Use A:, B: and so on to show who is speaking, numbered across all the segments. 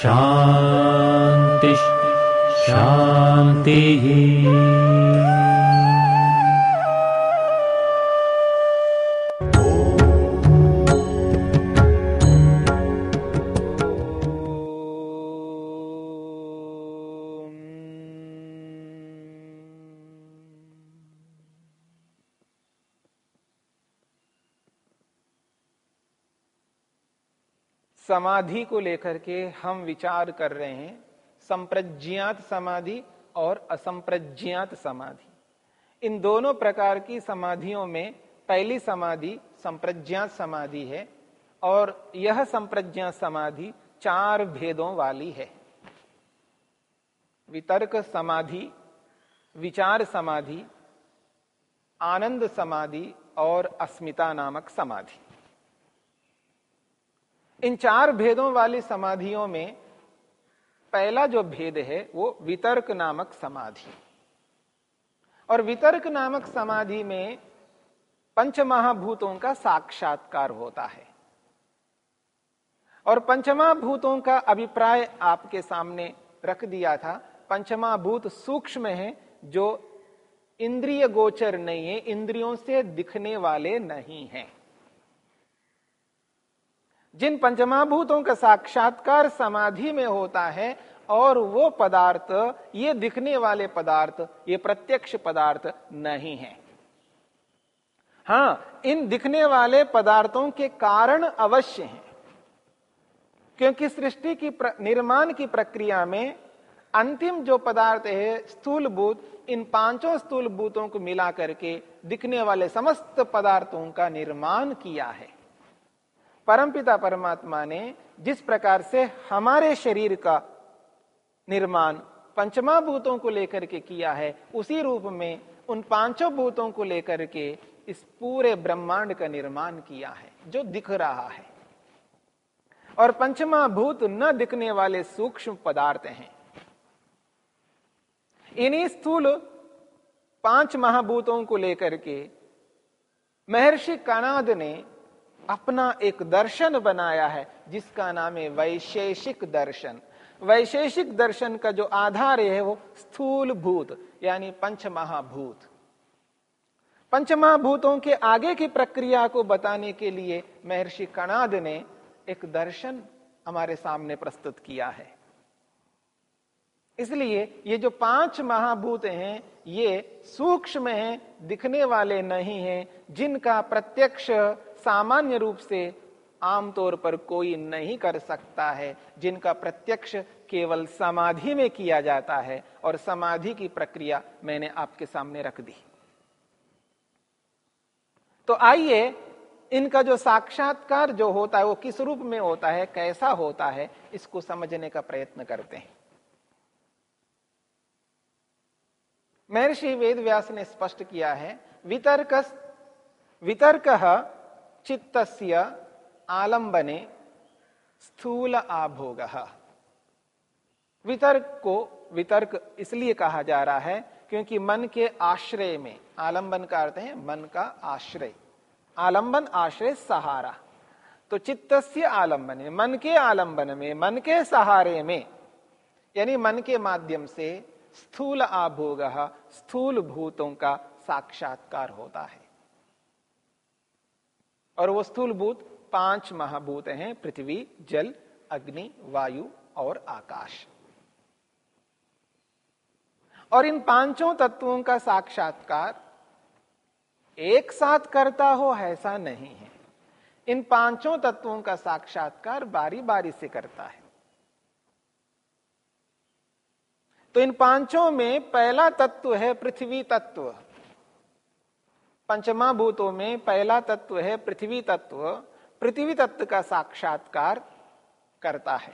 A: शान्तिः शान्तिः
B: समाधि को लेकर के हम विचार कर रहे हैं, संप्रज्ञात समाधि और असंप्रज्ञात समाधि। इन दोनों प्रकार की समाधियों में पहली समाधि संप्रज्ञात समाधि है और यह संप्रज्ञात समाधि चार भेदों वाली है। वितर्क समाधि, विचार समाधि, आनंद समाधि और अस्मिता नामक समाधि। इन चार भेदों वाली समाधियों में पहला जो भेद है, वो वितर्क नामक समाधि। और वितर्क नामक समाधि में पंच महाभूतों का साक्षात्कार होता है। और पंचमा भूतों का अभिप्राय आपके सामने रख दिया था। पंचमा भूत सूक्ष्म है, जो इंद्रिय गोचर नहीं है, इंद्रियों से दिखने वाले नहीं हैं। जिन पंचमाभूतों का साक्षात्कार समाधि में होता है, और वो पदार्थ, ये दिखने वाले पदार्थ, ये प्रत्यक्ष पदार्थ नहीं है। हाँ, इन दिखने वाले पदार्थों के कारण अवश्य हैं, क्योंकि सृष्टि की निर्माण की प्रक्रिया में अंतिम जो पदार्थ है स्थूल भूत इन पाँचों स्थूल भूतों को मिला करके दिखने वाले समस्त पदार्थों का निर्माण किया है। परमपिता परमात्मा ने जिस प्रकार से हमारे शरीर का निर्माण पंचमा भूतों को लेकर के किया है, उसी रूप में उन पाँचों भूतों को लेकर के इस पूरे ब्रह्मांड का निर्माण किया है, जो दिख रहा है। और पंचमा भूत न दिखने वाले सूक्ष्म पदार्थ हैं। इन्हीं स्थूल पाँच महाभूतों को लेकर के महर्षि कानाद ने अपना एक दर्शन बनाया है, जिसका नाम है वैशेषिक दर्शन। वैशेषिक दर्शन का जो आधार है, वो स्थूल भूत यानी पंच महाभूत पंच महाभूतों के आगे की प्रक्रिया को बताने के लिए महर्षि कणाद ने एक दर्शन हमारे सामने प्रस्तुत किया है। इसलिए ये जो पाँच महाभूत हैं, ये सूक्ष्म हैं, दिखने वाले नहीं हैं, जिनका प्रत्यक्ष सामान्य रूप से आमतौर पर कोई नहीं कर सकता है। जिनका प्रत्यक्ष केवल समाधि में किया जाता है और समाधि की प्रक्रिया मैंने आपके सामने रख दी। तो आइए इनका जो साक्षात्कार जो होता है, वो किस रूप में होता है, कैसा होता है, इसको समझने का प्रयत्न करते हैं। महर्षि वेद व्यास ने स्पष्ट किया है वितर्क वितर्क चित्तस्य आलंबने स्थूल आभोग। वितर्क को वितर्क इसलिए कहा जा रहा है क्योंकि मन के आश्रय में आलंबन का अर्थ है मन का आश्रय। आलंबन आश्रय, सहारा। तो चित्तस्य आलंबन मन के आलंबन में, मन के सहारे में, यानी मन के माध्यम से स्थूल आभोग, स्थूल भूतों का साक्षात्कार होता है। और वो स्थूल भूत पाँच महाभूत हैं, पृथ्वी, जल, अग्नि, वायु और आकाश। और इन पाँचों तत्वों का साक्षात्कार एक साथ करता हो ऐसा नहीं है। इन पाँचों तत्वों का साक्षात्कार बारी बारी से करता है। तो इन पाँचों में पहला तत्व है पृथ्वी तत्व। पंचमा भूतों में पहला तत्व है पृथ्वी तत्व। पृथ्वी तत्व का साक्षात्कार करता है।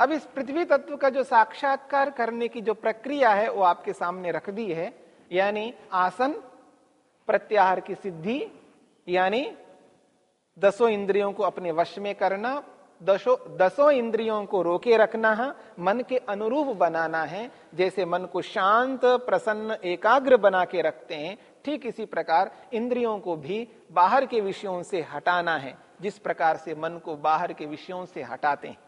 B: अब इस पृथ्वी तत्व का जो साक्षात्कार करने की जो प्रक्रिया है, वो आपके सामने रख दी है, यानी आसन, प्रत्याहार की सिद्धि, यानी दसों इंद्रियों को अपने वश में करना, दसों दसों इंद्रियों को रोके रखना है मन के अनुरूप बनाना है, जैसे मन को शांत, प्रसन्न, एकाग्र बना के रखते हैं ठीक इसी प्रकार इंद्रियों को भी बाहर के विषयों से हटाना है, जिस प्रकार से मन को बाहर के विषयों से हटाते हैं।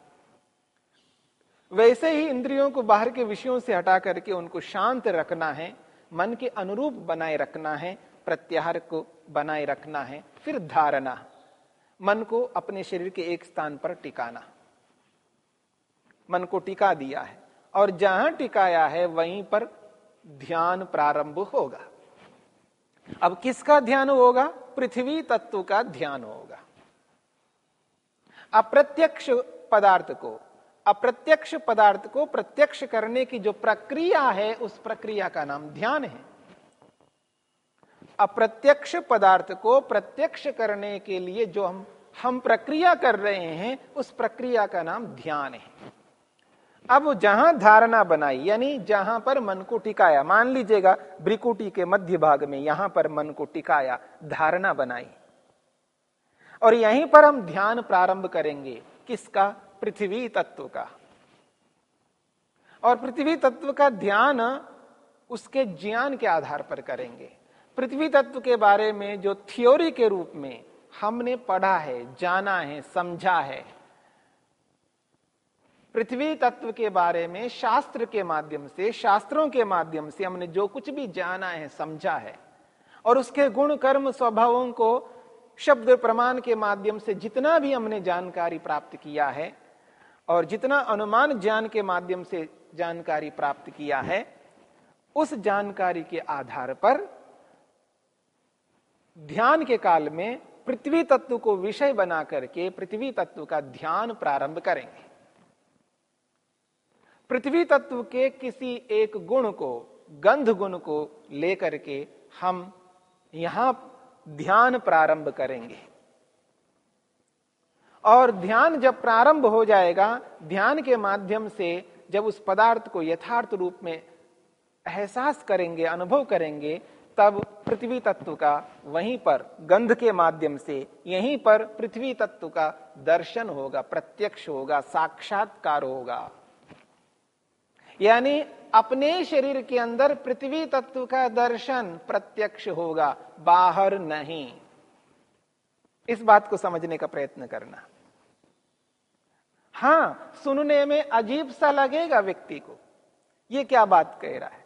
B: वैसे ही इंद्रियों को बाहर के विषयों से हटा करके उनको शांत रखना है, मन के अनुरूप बनाए रखना है, प्रत्याहार को बनाए रखना है, फिर धारणा, मन को अपने शरीर के एक स्थान पर टिकाना। मन को टिका दिया है, और जहाँ टिकाया है, वहीं पर ध्यान प्रारंभ होगा। अब किसका ध्यान होगा? पृथ्वी तत्व का ध्यान होगा। अप्रत्यक्ष पदार्थ को, अप्रत्यक्ष पदार्थ को प्रत्यक्ष करने की जो प्रक्रिया है, उस प्रक्रिया का नाम ध्यान है। अप्रत्यक्ष पदार्थ को प्रत्यक्ष करने के लिए जो हम हम प्रक्रिया कर रहे हैं, उस प्रक्रिया का नाम ध्यान है। अब जहाँ धारणा बनाई, यानी जहाँ पर मन को टिकाया, मान लीजिएगा, ब्रिकुटी के मध्य भाग में यहाँ पर मन को टिकाया, धारणा बनाई। और यहीं पर हम ध्यान प्रारंभ करेंगे, किसका? पृथ्वी तत्व का। और पृथ्वी तत्व का ध्यान उसके ज्ञान के आधार पर करेंगे। पृथ्वी तत्व के बारे में जो थ्योरी के रूप में हमने पढ़ा है, जाना है, समझा है पृथ्वी तत्व के बारे में, शास्त्र के माध्यम से, शास्त्रों के माध्यम से हमने जो कुछ भी जाना है, समझा है। और उसके गुण, कर्म, स्वभावों को शब्द प्रमाण के माध्यम से जितना भी हमने जानकारी प्राप्त किया है, और जितना अनुमान ज्ञान के माध्यम से जानकारी प्राप्त किया है, उस जानकारी के आधार पर ध्यान के काल में पृथ्वी तत्व को विषय बना करके पृथ्वी तत्व का ध्यान प्रारंभ करेंगे। पृथ्वी तत्व के किसी एक गुण को, गंध गुण को लेकर के हम यहाँ ध्यान प्रारंभ करेंगे। और ध्यान जब प्रारंभ हो जाएगा, ध्यान के माध्यम से जब उस पदार्थ को यथार्थ रूप में एहसास करेंगे, अनुभव करेंगे, तब पृथ्वी तत्व का वहीं पर, गंध के माध्यम से यहीं पर पृथ्वी तत्व का दर्शन होगा, प्रत्यक्ष होगा, साक्षात्कार होगा। यानी अपने शरीर के अंदर पृथ्वी तत्व का दर्शन प्रत्यक्ष होगा, बाहर नहीं। इस बात को समझने का प्रयत्न करना। हाँ, सुनने में अजीब सा लगेगा व्यक्ति को। यह क्या बात कह रहा है?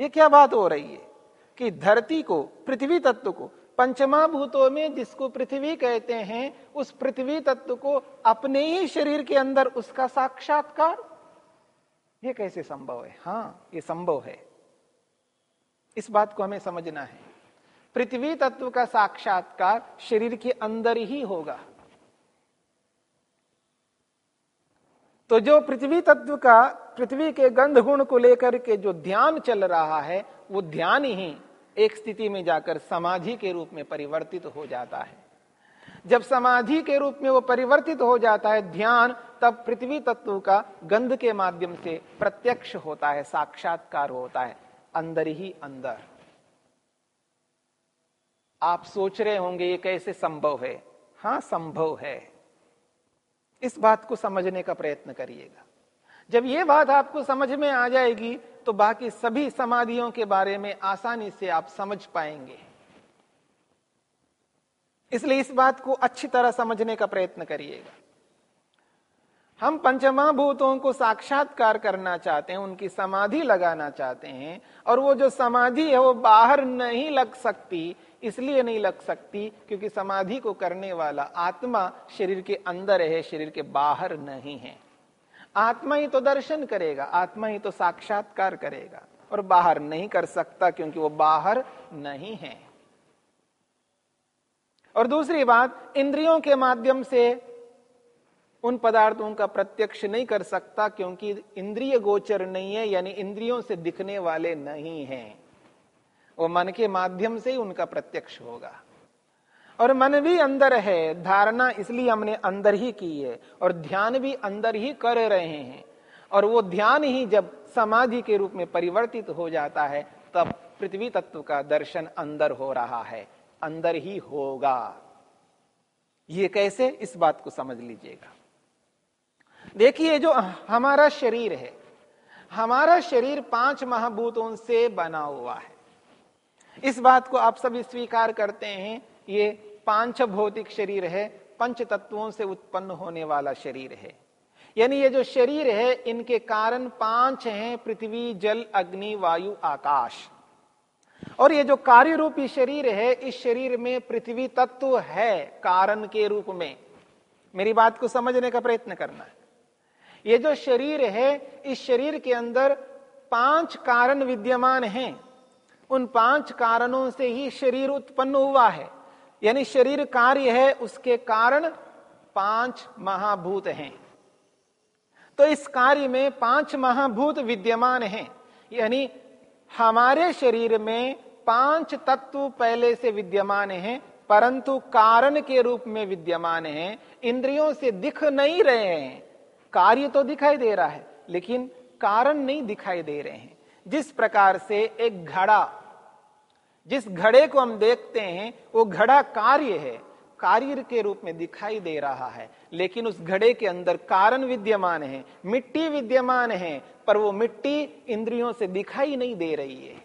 B: यह क्या बात हो रही है? कि धरती को, पृथ्वी तत्व को पंचमा भूतों में जिसको पृथ्वी कहते हैं, उस पृथ्वी तत्व को अपने ही शरीर के अंदर उसका साक्षात्कार ये कैसे संभव है? हाँ ये संभव है। इस बात को हमें समझना है। पृथ्वी तत्व का साक्षात्कार शरीर के अंदर ही होगा। तो जो पृथ्वी तत्व का, पृथ्वी के गंध गुण को लेकर के जो ध्यान चल रहा है, वो ध्यान ही एक स्थिति में जाकर समाधि के रूप में परिवर्तित हो जाता है। जब समाधि के रूप में वो परिवर्तित हो जाता है ध्यान, तब पृथ्वी तत्व का गंध के माध्यम से प्रत्यक्ष होता है, साक्षात्कार होता है, अंदर ही अंदर। आप सोच रहे होंगे, ये कैसे संभव है? हाँ, संभव है। इस बात को समझने का प्रयत्न करिएगा। जब ये बात आपको समझ में आ जाएगी तो बाकी सभी समाधियों के बारे में आसानी से आप समझ पाएँगे। इसलिए इस बात को अच्छी तरह समझने का प्रयत्न करिएगा। हम पंचमहाभूतों को साक्षात्कार करना चाहते हैं, उनकी समाधि लगाना चाहते हैं, और वो जो समाधि है वो बाहर नहीं लग सकती, इसलिए नहीं लग सकती, क्योंकि समाधि को करने वाला आत्मा शरीर के अंदर है, शरीर के बाहर नहीं है। आत्मा ही तो दर्शन करेगा, आत्मा ही तो साक्षात्कार करेगा, और बाहर नहीं कर सकता क्योंकि वो बाहर नहीं है। और दूसरी बात, इंद्रियों के माध्यम से उन पदार्थों का प्रत्यक्ष नहीं कर सकता क्योंकि इंद्रिय गोचर नहीं है, यानी इंद्रियों से दिखने वाले नहीं हैं। वो मन के माध्यम से ही उनका प्रत्यक्ष होगा। और मन भी अंदर है, धारणा इसलिए हमने अंदर ही की है और ध्यान भी अंदर ही कर रहे हैं। और वो ध्यान ही जब समाधि के रूप में परिवर्तित हो जाता है, तब पृथ्वी तत्व का दर्शन अंदर हो रहा है। अंदर ही होगा। ये कैसे? इस बात को समझ लीजिएगा। देखिए, जो हमारा शरीर है, हमारा शरीर पाँच महाभूतों से बना हुआ है। इस बात को आप सभी स्वीकार करते हैं, ये पाँच भौतिक शरीर है, पंच तत्वों से उत्पन्न होने वाला शरीर है। यानी ये जो शरीर है, इनके कारण पाँच हैं, पृथ्वी, जल, अग्नि, वायु, आकाश। और ये जो कार्य रूपी शरीर है, इस शरीर में पृथ्वी तत्व है कारण के रूप में। मेरी बात को समझने का प्रयत्न करना है। ये जो शरीर है, इस शरीर के अंदर पाँच कारण विद्यमान हैं। उन पाँच कारणों से ही शरीर उत्पन्न हुआ है। यानी शरीर कार्य है, उसके कारण पाँच महाभूत हैं। तो इस कार्य में पाँच महाभूत विद्यमान हैं। यानी हमारे शरीर में पाँच तत्व पहले से विद्यमान हैं, परंतु कारण के रूप में विद्यमान हैं, इंद्रियों से दिख नहीं रहे हैं। कार्य तो दिखाई दे रहा है, लेकिन कारण नहीं दिखाई दे रहे हैं। जिस प्रकार से एक घड़ा, जिस घड़े को हम देखते हैं, वो घड़ा कार्य है, कार्य के रूप में दिखाई दे रहा है, लेकिन उस घड़े के अंदर कारण विद्यमान है, मिट्टी विद्यमान है पर वो मिट्टी इंद्रियों से दिखाई नहीं दे रही है।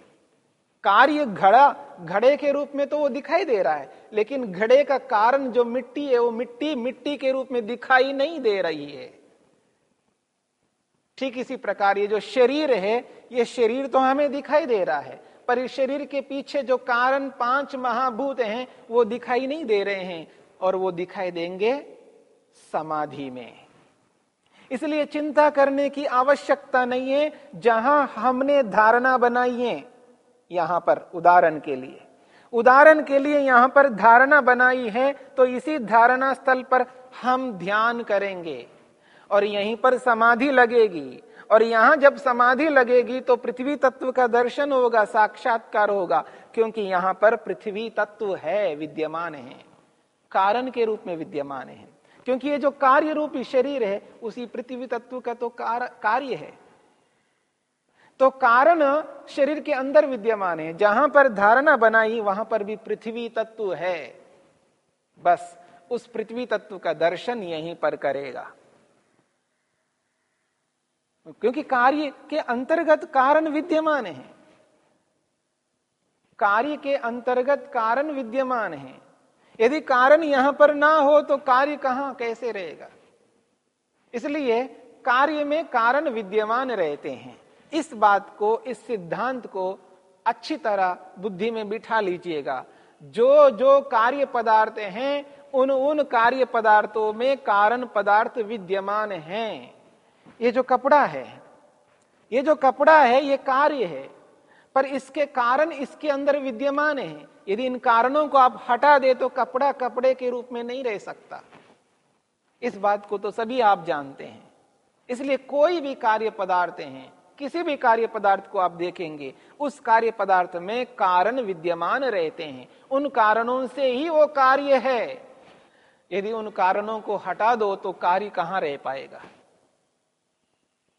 B: कार्य घड़ा, घड़े के रूप में तो वो दिखाई दे रहा है, लेकिन घड़े का कारण जो मिट्टी है, वो मिट्टी मिट्टी के रूप में दिखाई नहीं दे रही है। ठीक इसी प्रकार ये जो शरीर है, ये शरीर तो हमें दिखाई दे रहा है, पर इस शरीर के पीछे जो कारण पाँच महाभूत हैं, वो दिखाई नहीं दे रहे हैं, और वो दिखाई देंगे समाधि में। इसलिए चिंता करने की आवश्यकता नहीं है, जहाँ हमने धारणा बनाई है यहाँ पर उदाहरण के लिए। उदाहरण के लिए यहाँ पर धारणा बनाई है तो इसी धारणा स्थल पर हम ध्यान करेंगे। और यहीं पर समाधि लगेगी। और यहाँ जब समाधि लगेगी तो पृथ्वी तत्व का दर्शन होगा, साक्षात्कार होगा, क्योंकि यहाँ पर पृथ्वी तत्व है, विद्यमान है। कारण के रूप में विद्यमान है। क्योंकि ये जो कार्य रूपी शरीर है, उसी पृथ्वी तत्व का तो कार्य है। तो कारण शरीर के अंदर विद्यमान है। जहाँ पर धारणा बनाई, वहाँ पर भी पृथ्वी तत्व है। बस, उस पृथ्वी तत्व का दर्शन यहीं पर करेगा। क्योंकि कार्य के अंतर्गत कारण विद्यमान है। कार्य के अंतर्गत कारण विद्यमान है। यदि कारण यहाँ पर ना हो तो कार्य कहाँ, कैसे रहेगा? इसलिए कार्य में कारण विद्यमान रहते हैं। इस बात को, इस सिद्धांत को अच्छी तरह बुद्धि में बिठा लीजिएगा। जो जो कार्य पदार्थ हैं, उन उन कार्य पदार्थों में कारण पदार्थ विद्यमान हैं। ये जो कपड़ा है, ये जो कपड़ा है, ये कार्य है। पर इसके कारण इसके अंदर विद्यमान है। यदि इन कारणों को आप हटा दे तो कपड़ा कपड़े के रूप में नहीं रह सकता। इस बात को तो सभी आप जानते हैं। इसलिए कोई भी कार्य पदार्थ हैं, किसी भी कार्य पदार्थ को आप देखेंगे, उस कार्य पदार्थ में कारण विद्यमान रहते हैं। उन कारणों से ही वो कार्य है। यदि उन कारणों को हटा दो तो कार्य कहाँ रह पाएगा?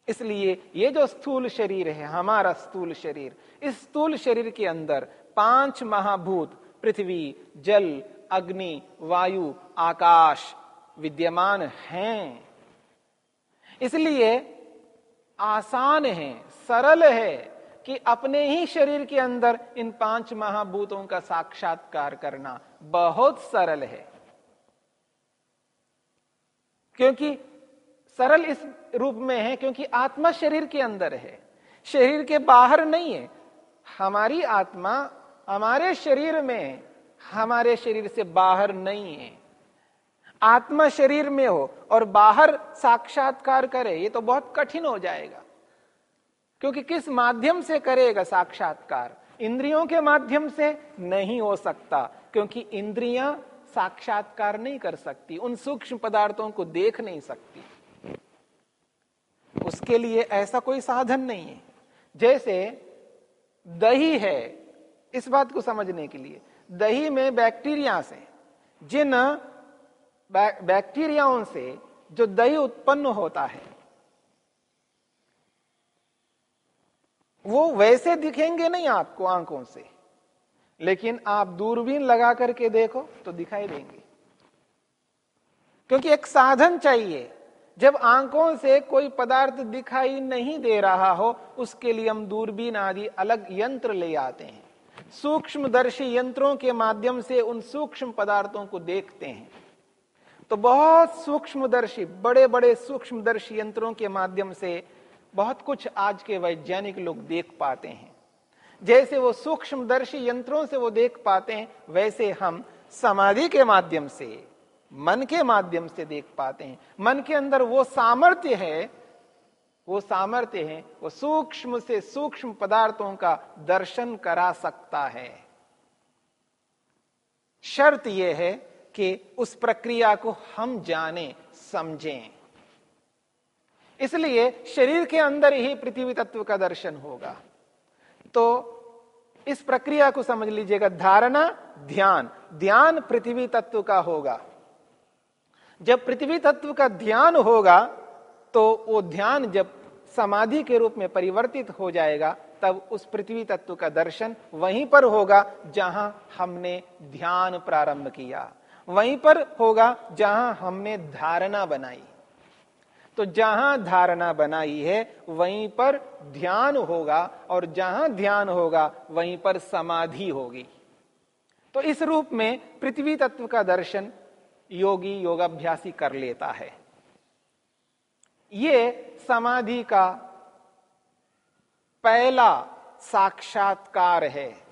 B: इसलिए ये जो स्थूल शरीर है, हमारा स्थूल शरीर, इस स्थूल शरीर के अंदर पाँच महाभूत, पृथ्वी, जल, अग्नि, वायु, आकाश विद्यमान हैं। इसलिए आसान है, सरल है कि अपने ही शरीर के अंदर इन पाँच महाभूतों का साक्षात्कार करना बहुत सरल है। क्योंकि सरल इस रूप में है क्योंकि आत्मा शरीर के अंदर है। शरीर के बाहर नहीं है। हमारी आत्मा हमारे शरीर में, हमारे शरीर से बाहर नहीं है। आत्मा शरीर में हो और बाहर साक्षात्कार करे, ये तो बहुत कठिन हो जाएगा। क्योंकि किस माध्यम से करेगा साक्षात्कार? इंद्रियों के माध्यम से नहीं हो सकता, क्योंकि इंद्रियाँ साक्षात्कार नहीं कर सकती, उन सूक्ष्म पदार्थों को देख नहीं सकती। उसके लिए ऐसा कोई साधन नहीं है। जैसे दही है इस बात को समझने के लिए। दही में बैक्टीरिया से, जिन बैक्टीरियाओं से जो दही उत्पन्न होता है, वो वैसे दिखेंगे नहीं आपको आँखों से, लेकिन आप दूरबीन लगा करके देखो तो दिखाई देंगे। क्योंकि एक साधन चाहिए जब आँखों से कोई पदार्थ दिखाई नहीं दे रहा हो, उसके लिए हम दूरबीन आदि अलग यंत्र ले आते हैं। सूक्ष्मदर्शी यंत्रों के माध्यम से उन सूक्ष्म पदार्थों को देखते हैं। तो बहुत सूक्ष्मदर्शी बड़े बड़े सूक्ष्मदर्शी यंत्रों के माध्यम से बहुत कुछ आज के वैज्ञानिक लोग देख पाते हैं। जैसे वो सूक्ष्मदर्शी यंत्रों से वो देख पाते हैं, वैसे हम समाधि के माध्यम से मन के माध्यम से देख पाते हैं। मन के अंदर वो सामर्थ्य है, वो सामर्थ्य है, वो सूक्ष्म से सूक्ष्म पदार्थों का दर्शन करा सकता है। शर्त यह है कि उस प्रक्रिया को हम जाने, समझें। इसलिए शरीर के अंदर ही पृथ्वी तत्व का दर्शन होगा। तो इस प्रक्रिया को समझ लीजिएगा, धारणा, ध्यान। ध्यान पृथ्वी तत्व का होगा। जब पृथ्वी तत्व का ध्यान होगा तो वो ध्यान जब समाधि के रूप में परिवर्तित हो जाएगा, तब उस पृथ्वी तत्व का दर्शन वहीं पर होगा जहाँ हमने ध्यान प्रारंभ किया। वहीं पर होगा जहाँ हमने धारणा बनाई। तो जहाँ धारणा बनाई है, वहीं पर ध्यान होगा और जहाँ ध्यान होगा, वहीं पर समाधि होगी। तो इस रूप में पृथ्वी तत्व का दर्शन योगी योगाभ्यासी कर लेता है। ये समाधि का पहला साक्षात्कार है।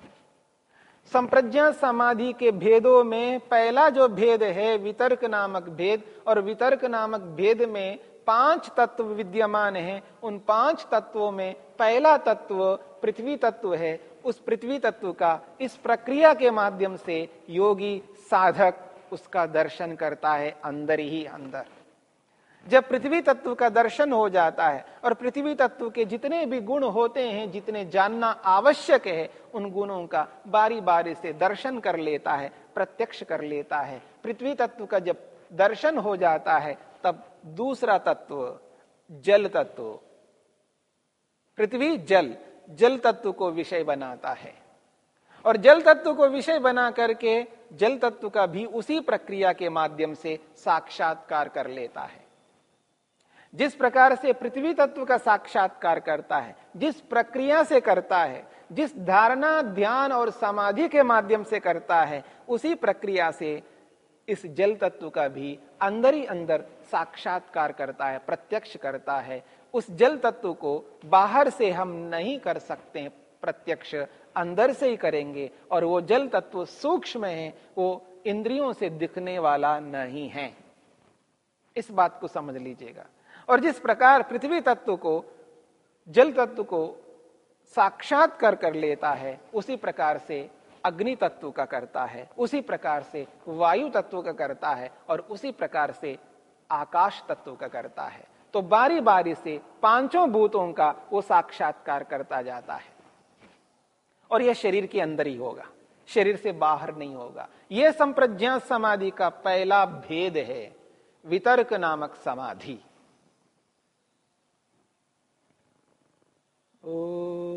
B: संप्रज्ञा समाधि के भेदों में पहला जो भेद है, वितर्क नामक भेद, और वितर्क नामक भेद में पाँच तत्व विद्यमान हैं। उन पाँच तत्वों में पहला तत्व, पृथ्वी तत्व है। उस पृथ्वी तत्व का इस प्रक्रिया के माध्यम से योगी साधक उसका दर्शन करता है अंदर ही अंदर। जब पृथ्वी तत्व का दर्शन हो जाता है और पृथ्वी तत्व के जितने भी गुण होते हैं, जितने जानना आवश्यक है, उन गुणों का बारी बारी से दर्शन कर लेता है, प्रत्यक्ष कर लेता है। पृथ्वी तत्व का जब दर्शन हो जाता है, तब दूसरा तत्व, जल तत्व। पृथ्वी जल जल तत्व को विषय बनाता है। और जल तत्व को विषय बना करके जल तत्व का भी उसी प्रक्रिया के माध्यम से साक्षात्कार कर लेता है। जिस प्रकार से पृथ्वी तत्व का साक्षात्कार करता है, जिस प्रक्रिया से करता है, जिस धारणा, ध्यान और समाधि के माध्यम से करता है, उसी प्रक्रिया से इस जल तत्व का भी अंदर ही अंदर साक्षात्कार करता है, प्रत्यक्ष करता है। उस जल तत्व को बाहर से हम नहीं कर सकते प्रत्यक्ष अंदर से ही करेंगे और वो जल तत्व सूक्ष्म है, वो इंद्रियों से दिखने वाला नहीं है। इस बात को समझ लीजिएगा। और जिस प्रकार पृथ्वी तत्व को, जल तत्व को साक्षात्कार कर लेता है, उसी प्रकार से अग्नि तत्व का करता है, उसी प्रकार से वायु तत्व का करता है और उसी प्रकार से आकाश तत्व का करता है। तो बारी बारी से पाँचों भूतों का वो साक्षात्कार करता जाता है। और यह शरीर के अंदर ही होगा। शरीर से बाहर नहीं होगा। यह संप्रज्ञा समाधि का पहला भेद है, वितर्क नामक समाधि। ओ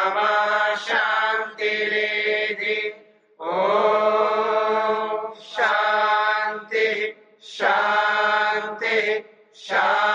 C: Shanti.